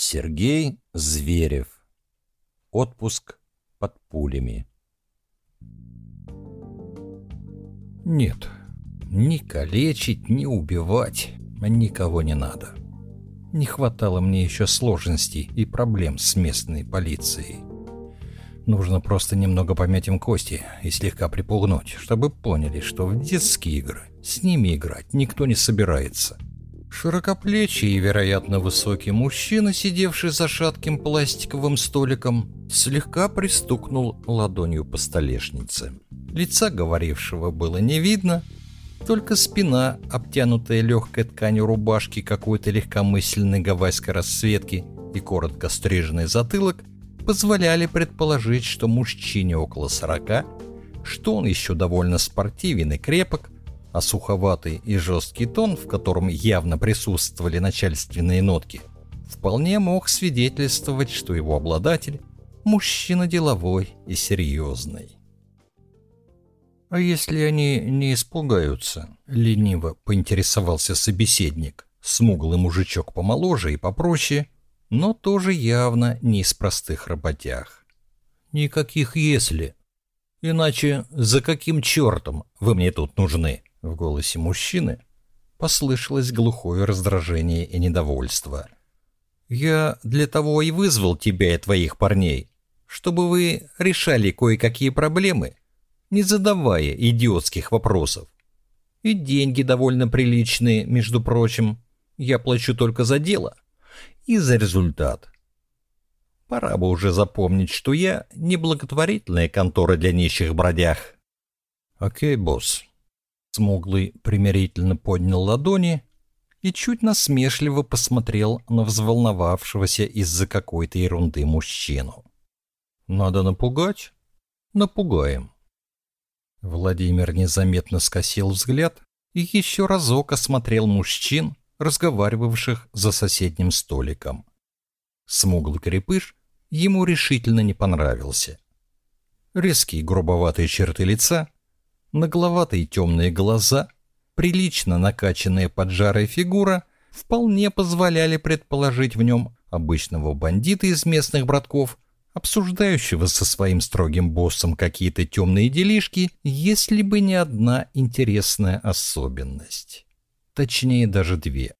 Сергей Зверев. Отпуск под пулями. Нет, ни калечить, ни убивать никого не надо. Не хватало мне еще сложностей и проблем с местной полицией. Нужно просто немного помять им кости и слегка припугнуть, чтобы поняли, что в детские игры с ними играть никто не собирается. Широкоплечий и, вероятно, высокий мужчина, сидевший за шатким пластиковым столиком, слегка пристукнул ладонью по столешнице. Лица говорившего было не видно, только спина, обтянутая легкой тканью рубашки какой-то легкомысленной гавайской расцветки и коротко стриженный затылок позволяли предположить, что мужчине около сорока, что он еще довольно спортивен и крепок, а суховатый и жесткий тон, в котором явно присутствовали начальственные нотки, вполне мог свидетельствовать, что его обладатель – мужчина деловой и серьезный. «А если они не испугаются?» — лениво поинтересовался собеседник. Смуглый мужичок помоложе и попроще, но тоже явно не из простых работяг. «Никаких «если». Иначе за каким чертом вы мне тут нужны?» В голосе мужчины послышалось глухое раздражение и недовольство. «Я для того и вызвал тебя и твоих парней, чтобы вы решали кое-какие проблемы, не задавая идиотских вопросов. И деньги довольно приличные, между прочим. Я плачу только за дело и за результат. Пора бы уже запомнить, что я не благотворительная контора для нищих бродяг. Окей, босс. Смуглый примирительно поднял ладони и чуть насмешливо посмотрел на взволновавшегося из-за какой-то ерунды мужчину. Надо напугать? Напугаем. Владимир незаметно скосил взгляд и еще разок осмотрел мужчин, разговаривавших за соседним столиком. Смуглый крепыш ему решительно не понравился. Резкие грубоватые черты лица, нагловатые темные глаза, прилично накачанная поджарая фигура вполне позволяли предположить в нем обычного бандита из местных братков, обсуждающего со своим строгим боссом какие-то темные делишки, если бы не одна интересная особенность точнее даже две.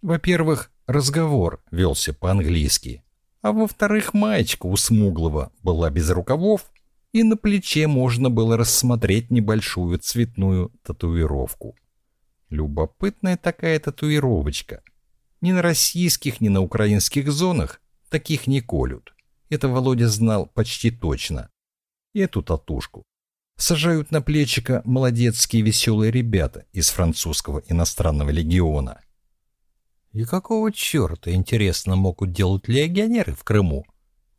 Во-первых, разговор велся по-английски, а во-вторых, маечка у Смуглого была без рукавов, и на плече можно было рассмотреть небольшую цветную татуировку. Любопытная такая татуировочка. Ни на российских, ни на украинских зонах таких не колют. Это Володя знал почти точно. Эту татушку сажают на плечика молодецкие веселые ребята из французского иностранного легиона. И какого черта, интересно, могут делать легионеры в Крыму?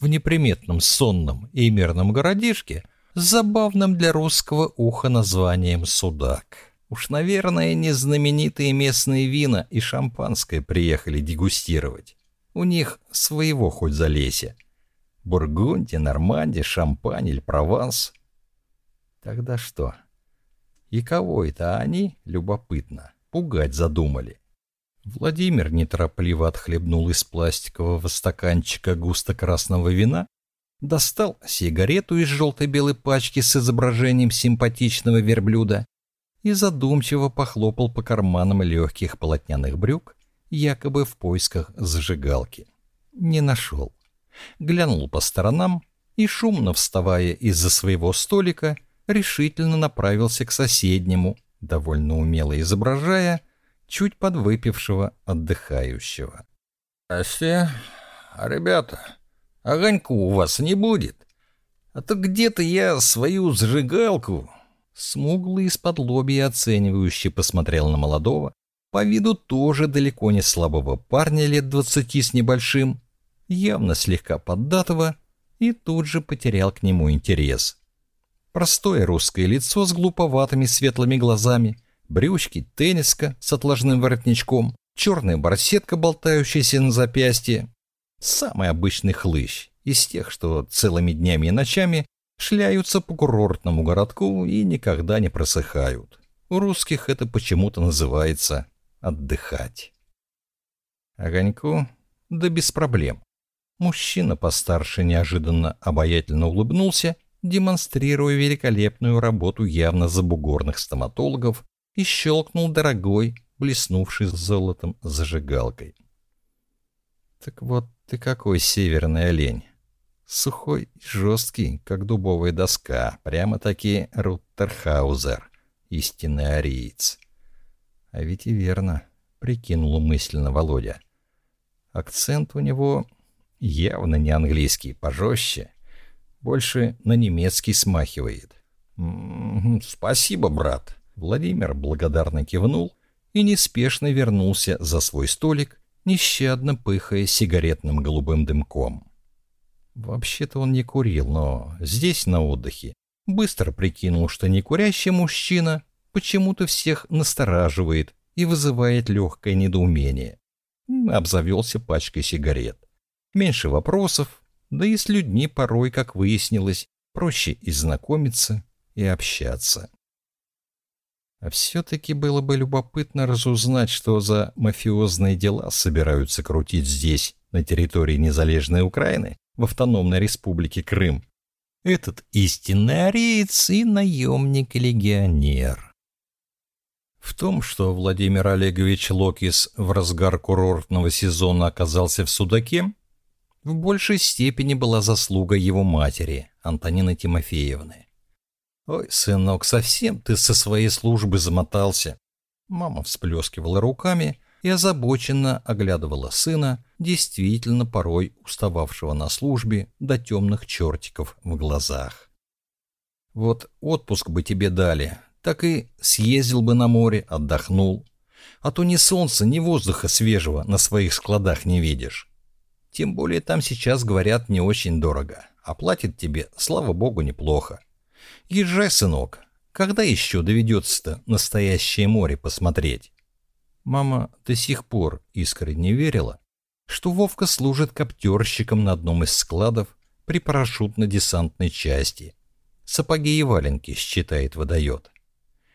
В неприметном сонном и мирном городишке с забавным для русского уха названием Судак. Уж, наверное, не знаменитые местные вина и шампанское приехали дегустировать. У них своего хоть залезя. Бургундия, Нормандия, Шампань или Прованс. Тогда что? И кого это они, любопытно, пугать задумали? Владимир неторопливо отхлебнул из пластикового стаканчика густо-красного вина, достал сигарету из желто-белой пачки с изображением симпатичного верблюда и задумчиво похлопал по карманам легких полотняных брюк, якобы в поисках зажигалки. Не нашел. Глянул по сторонам и, шумно вставая из-за своего столика, решительно направился к соседнему, довольно умело изображая чуть подвыпившего отдыхающего. «Ася, ребята, огоньку у вас не будет? А то где-то я свою зажигалку...» Смуглый из-под лобья оценивающе посмотрел на молодого, по виду тоже далеко не слабого парня лет двадцати с небольшим, явно слегка поддатого, и тут же потерял к нему интерес. Простое русское лицо с глуповатыми светлыми глазами, брючки, тенниска с отложным воротничком, черная барсетка, болтающаяся на запястье. Самый обычный хлыщ, из тех, что целыми днями и ночами шляются по курортному городку и никогда не просыхают. У русских это почему-то называется «отдыхать». Огоньку Да без проблем. Мужчина постарше неожиданно обаятельно улыбнулся, демонстрируя великолепную работу явно забугорных стоматологов, и щелкнул дорогой, блеснувший золотом зажигалкой. «Так вот ты какой северный олень!» Сухой и жесткий, как дубовая доска, прямо-таки Руттерхаузер, истинный ариец. А ведь и верно, прикинул мысленно Володя. Акцент у него явно не английский, пожестче. Больше на немецкий смахивает. «М -м, «Спасибо, брат». Владимир благодарно кивнул и неспешно вернулся за свой столик, нещадно пыхая сигаретным голубым дымком. Вообще-то он не курил, но здесь, на отдыхе, быстро прикинул, что некурящий мужчина почему-то всех настораживает и вызывает легкое недоумение. Обзавелся пачкой сигарет. Меньше вопросов, да и с людьми порой, как выяснилось, проще и знакомиться, и общаться. А все-таки было бы любопытно разузнать, что за мафиозные дела собираются крутить здесь, на территории незалежной Украины, в автономной республике Крым. Этот истинный ариец и наемник-легионер. В том, что Владимир Олегович Локис в разгар курортного сезона оказался в Судаке, в большей степени была заслуга его матери, Антонины Тимофеевны. «Ой, сынок, совсем ты со своей службы замотался!» Мама всплескивала руками и озабоченно оглядывала сына, действительно порой устававшего на службе до темных чертиков в глазах. «Вот отпуск бы тебе дали, так и съездил бы на море, отдохнул. А то ни солнца, ни воздуха свежего на своих складах не видишь. Тем более там сейчас, говорят, не очень дорого, а платят тебе, слава богу, неплохо. Езжай, сынок, когда еще доведется-то настоящее море посмотреть?» Мама до сих пор искренне верила, что Вовка служит коптерщиком на одном из складов при парашютно-десантной части. Сапоги и валенки, считает, выдает.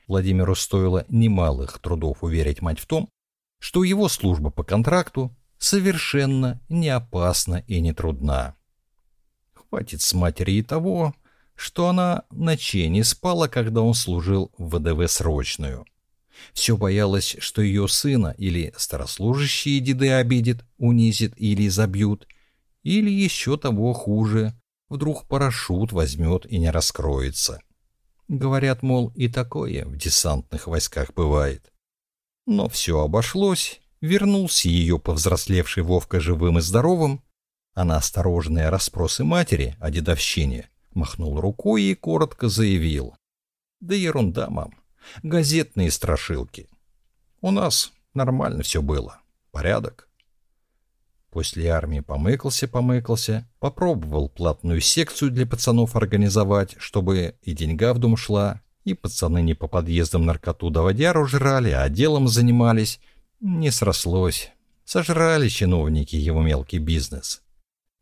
Владимиру стоило немалых трудов уверить мать в том, что его служба по контракту совершенно не опасна и не трудна. Хватит с матери и того, что она ночей не спала, когда он служил в ВДВ срочную. Все боялась, что ее сына или старослужащие деды обидят, унизят или забьют, или еще того хуже, вдруг парашют возьмет и не раскроется. Говорят, мол, и такое в десантных войсках бывает. Но все обошлось, вернулся ее повзрослевший Вовка живым и здоровым, а на осторожные расспросы матери о дедовщине махнул рукой и коротко заявил. «Да ерунда, мам. Газетные страшилки. У нас нормально все было. Порядок. После армии помыкался-помыкался, попробовал платную секцию для пацанов организовать, чтобы и деньга в дом шла, и пацаны не по подъездам наркоту до водяру жрали, а делом занимались. Не срослось. Сожрали чиновники его мелкий бизнес.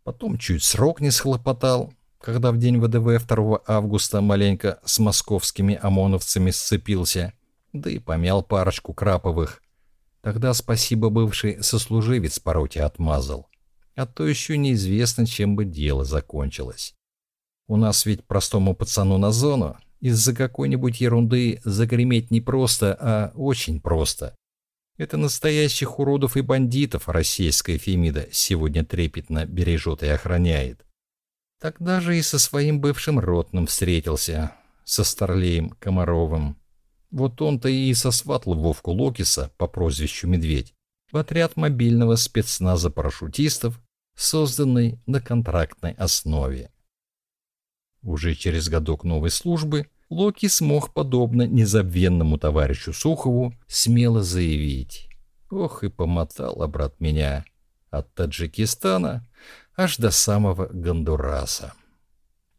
Потом чуть срок не схлопотал, когда в день ВДВ 2 августа маленько с московскими ОМОНовцами сцепился, да и помял парочку краповых. Тогда спасибо бывший сослуживец по роте отмазал. А то еще неизвестно, чем бы дело закончилось. У нас ведь простому пацану на зону из-за какой-нибудь ерунды загреметь не просто, а очень просто. Это настоящих уродов и бандитов российская Фемида сегодня трепетно бережет и охраняет. Тогда же и со своим бывшим ротным встретился, со Старлеем Комаровым. Вот он-то и сосватал Вовку Локиса по прозвищу Медведь в отряд мобильного спецназа парашютистов, созданный на контрактной основе. Уже через годок новой службы Локи смог, подобно незабвенному товарищу Сухову, смело заявить «Ох и помотал, брат, меня от Таджикистана аж до самого Гондураса.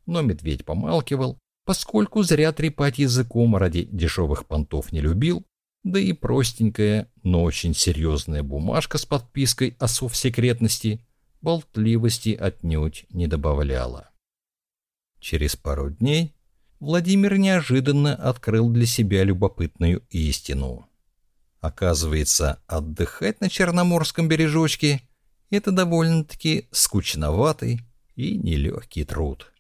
Но медведь помалкивал, поскольку зря трепать языком ради дешевых понтов не любил, да и простенькая, но очень серьезная бумажка с подпиской о совсекретности болтливости отнюдь не добавляла. Через пару дней Владимир неожиданно открыл для себя любопытную истину. Оказывается, отдыхать на Черноморском бережочке Это довольно-таки скучноватый и нелегкий труд.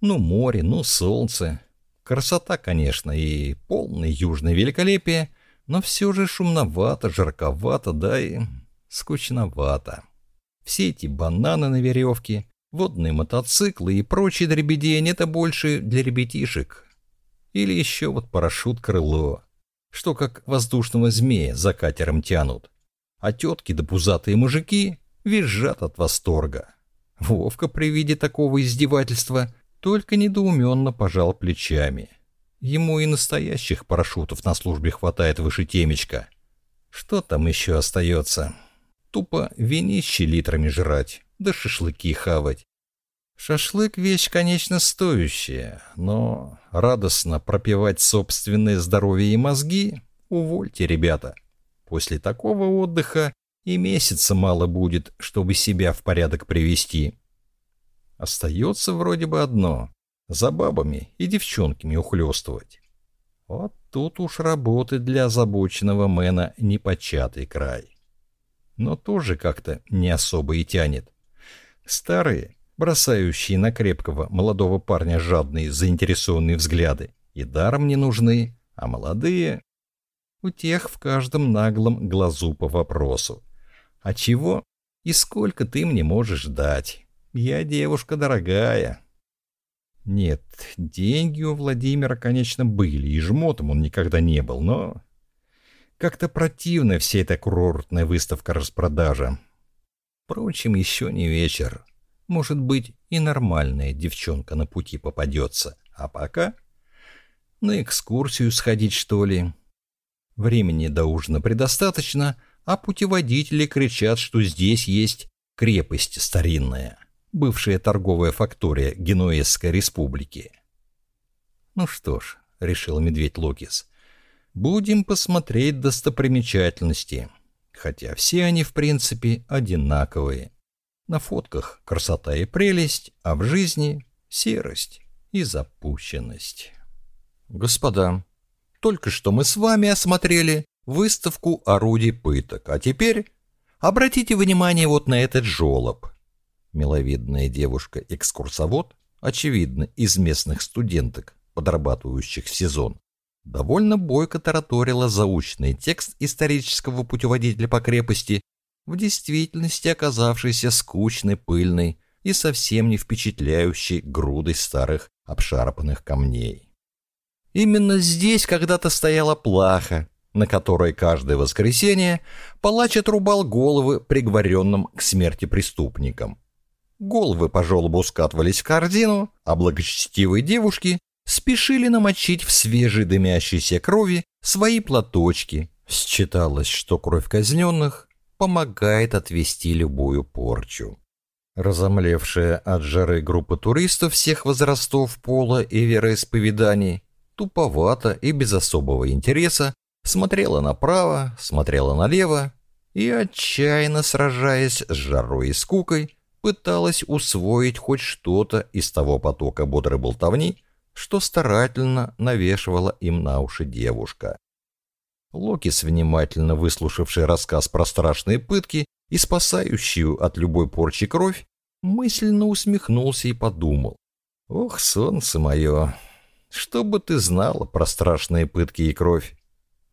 Ну море, ну солнце. Красота, конечно, и полное южное великолепие, но все же шумновато, жарковато, да и скучновато. Все эти бананы на веревке, водные мотоциклы и прочие дребедень — это больше для ребятишек. Или еще вот парашют-крыло, что как воздушного змея за катером тянут. А тетки да пузатые мужики визжат от восторга. Вовка при виде такого издевательства только недоуменно пожал плечами. Ему и настоящих парашютов на службе хватает выше темечка. Что там еще остается? Тупо винище литрами жрать, да шашлыки хавать. Шашлык — вещь, конечно, стоящая, но радостно пропивать собственное здоровье и мозги — увольте, ребята. После такого отдыха и месяца мало будет, чтобы себя в порядок привести. Остается вроде бы одно — за бабами и девчонками ухлёстывать. Вот тут уж работы для озабоченного мэна непочатый край. Но тоже как-то не особо и тянет. Старые, бросающие на крепкого молодого парня жадные заинтересованные взгляды, и даром не нужны, а молодые... У тех в каждом наглом глазу по вопросу. А чего и сколько ты мне можешь дать? Я девушка дорогая. Нет, деньги у Владимира, конечно, были, и жмотом он никогда не был, но... Как-то противно вся эта курортная выставка-распродажа. Впрочем, еще не вечер. Может быть, и нормальная девчонка на пути попадется. А пока... На экскурсию сходить, что ли? Времени до ужина предостаточно, а путеводители кричат, что здесь есть крепость старинная бывшая торговая фактория Генуэзской республики. «Ну что ж», — решил медведь Локис, — «будем посмотреть достопримечательности, хотя все они, в принципе, одинаковые. На фотках красота и прелесть, а в жизни серость и запущенность». «Господа, только что мы с вами осмотрели выставку орудий пыток, а теперь обратите внимание вот на этот жолоб». Миловидная девушка-экскурсовод, очевидно, из местных студенток, подрабатывающих в сезон, довольно бойко тараторила заученный текст исторического путеводителя по крепости, в действительности оказавшийся скучной, пыльной и совсем не впечатляющей грудой старых обшарпанных камней. Именно здесь когда-то стояла плаха, на которой каждое воскресенье палач отрубал головы приговоренным к смерти преступникам. Головы по желобу скатывались в корзину, а благочестивые девушки спешили намочить в свежей дымящейся крови свои платочки. Считалось, что кровь казненных помогает отвести любую порчу. Разомлевшая от жары группа туристов всех возрастов, пола и вероисповеданий, туповато и без особого интереса, смотрела направо, смотрела налево и, отчаянно сражаясь с жарой и скукой, пыталась усвоить хоть что-то из того потока бодрой болтовни, что старательно навешивала им на уши девушка. Локис, внимательно выслушавший рассказ про страшные пытки и спасающую от любой порчи кровь, мысленно усмехнулся и подумал. «Ох, солнце мое, что бы ты знала про страшные пытки и кровь?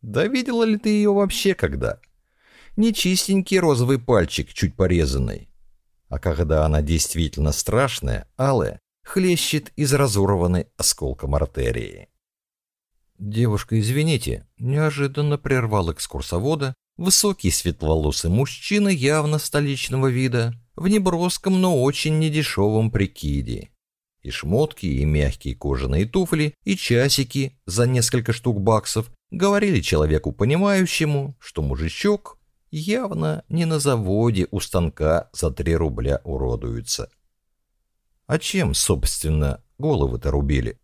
Да видела ли ты ее вообще когда? Нечистенький розовый пальчик, чуть порезанный, а когда она действительно страшная, алая, хлещет из разорванной осколком артерии. «Девушка, извините», — неожиданно прервал экскурсовода высокий светловолосый мужчина явно столичного вида, в неброском, но очень недешевом прикиде. И шмотки, и мягкие кожаные туфли, и часики за несколько штук баксов говорили человеку понимающему, что мужичок явно не на заводе у станка за три рубля уродуются. А чем, собственно, головы-то рубили?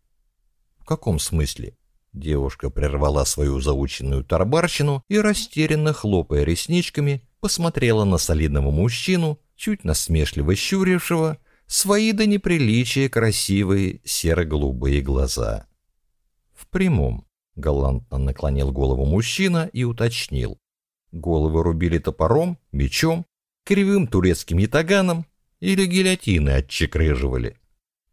В каком смысле? Девушка прервала свою заученную тарбарщину и, растерянно хлопая ресничками, посмотрела на солидного мужчину, чуть насмешливо щурившего, свои до неприличия красивые серо-голубые глаза. В прямом, галантно наклонил голову мужчина и уточнил. Головы рубили топором, мечом, Кривым турецким ятаганом или гильотины отчекрыживали?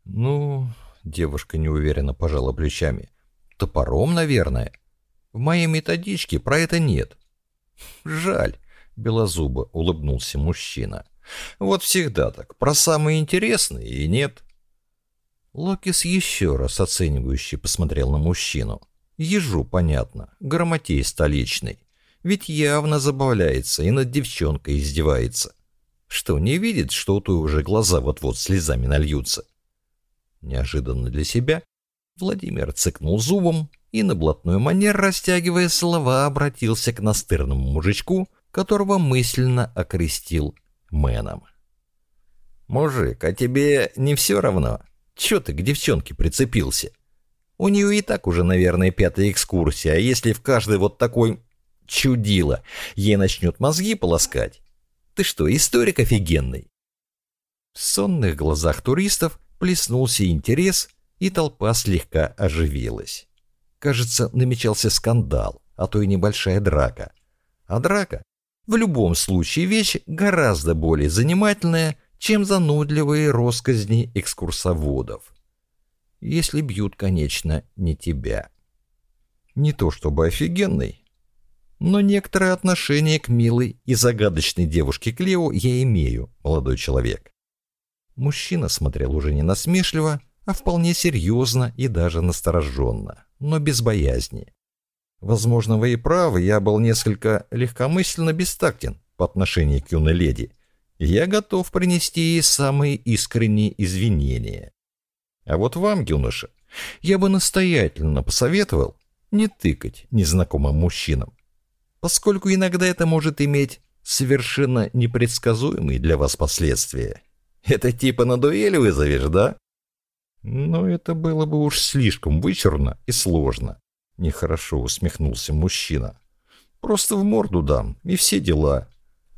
Ну, девушка неуверенно пожала плечами. Топором, наверное. В моей методичке про это нет. Жаль, белозубо улыбнулся мужчина. Вот всегда так, про самые интересные и нет. Локис еще раз оценивающе посмотрел на мужчину. Ежу, понятно, грамотей столичный. Ведь явно забавляется и над девчонкой издевается. Что, не видит, что у той уже глаза вот-вот слезами нальются? Неожиданно для себя Владимир цыкнул зубом и на блатной манер, растягивая слова, обратился к настырному мужичку, которого мысленно окрестил Мэном. «Мужик, а тебе не все равно? Че ты к девчонке прицепился? У нее и так уже, наверное, пятая экскурсия, а если в каждой вот такой чудило ей начнет мозги полоскать? Ты что, историк офигенный?» В сонных глазах туристов плеснулся интерес, и толпа слегка оживилась. Кажется, намечался скандал, а то и небольшая драка. А драка в любом случае вещь гораздо более занимательная, чем занудливые росказни экскурсоводов. Если бьют, конечно, не тебя. Не то чтобы офигенный, но некоторое отношение к милой и загадочной девушке Клео я имею, молодой человек. Мужчина смотрел уже не насмешливо, а вполне серьезно и даже настороженно, но без боязни. Возможно, вы и правы, я был несколько легкомысленно бестактен по отношению к юной леди, я готов принести ей самые искренние извинения. А вот вам, юноша, я бы настоятельно посоветовал не тыкать незнакомым мужчинам, поскольку иногда это может иметь совершенно непредсказуемые для вас последствия. Это типа на дуэль вызовешь, да? Но это было бы уж слишком вычурно и сложно. Нехорошо усмехнулся мужчина. Просто в морду дам, и все дела.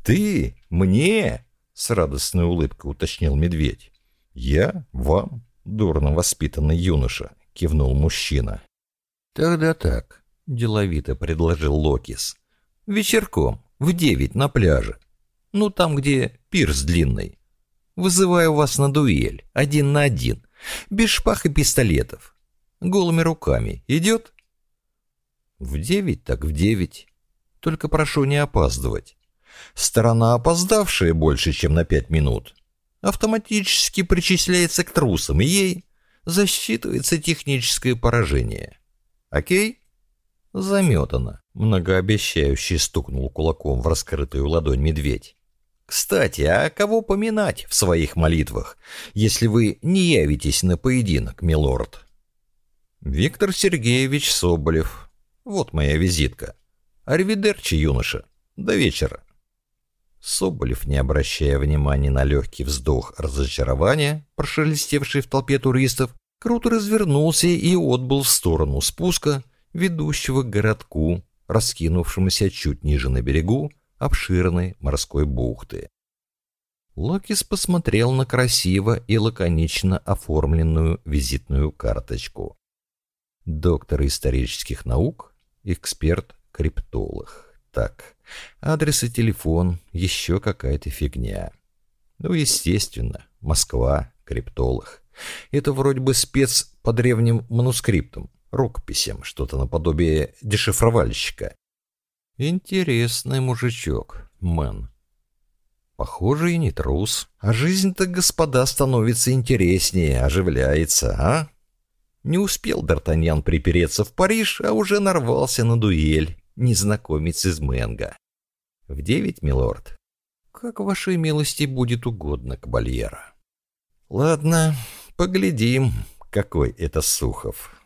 Ты? Мне? С радостной улыбкой уточнил медведь. Я? Вам? Дурно воспитанный юноша, кивнул мужчина. Тогда так, деловито предложил Локис. Вечерком, в девять на пляже. Ну, там, где пирс длинный. Вызываю вас на дуэль, один на один, без шпах и пистолетов. Голыми руками. Идет? В девять так в девять. Только прошу не опаздывать. Сторона, опоздавшая больше, чем на пять минут, автоматически причисляется к трусам, и ей засчитывается техническое поражение. Окей? Заметано. Многообещающе стукнул кулаком в раскрытую ладонь медведь. Кстати, а кого поминать в своих молитвах, если вы не явитесь на поединок, милорд? Виктор Сергеевич Соболев, вот моя визитка. Арвидерчи, юноша. До вечера. Соболев, не обращая внимания на легкий вздох разочарования, прошелестевший в толпе туристов, круто развернулся и отбыл в сторону спуска, ведущего к городку, раскинувшемуся чуть ниже на берегу обширной морской бухты. Локис посмотрел на красиво и лаконично оформленную визитную карточку. Доктор исторических наук эксперт-криптолог. Так, адрес и телефон, еще какая-то фигня. Ну, естественно, Москва, криптолог. Это вроде бы спец по древним манускриптам, рукописям, что-то наподобие дешифровальщика. Интересный мужичок, мэн. Похоже, и не трус. А жизнь-то, господа, становится интереснее, оживляется, а? Не успел Д'Артаньян припереться в Париж, а уже нарвался на дуэль. Незнакомец из Мэнга. В девять, милорд? Как вашей милости будет угодно, кабальера. Ладно, поглядим, какой это Сухов.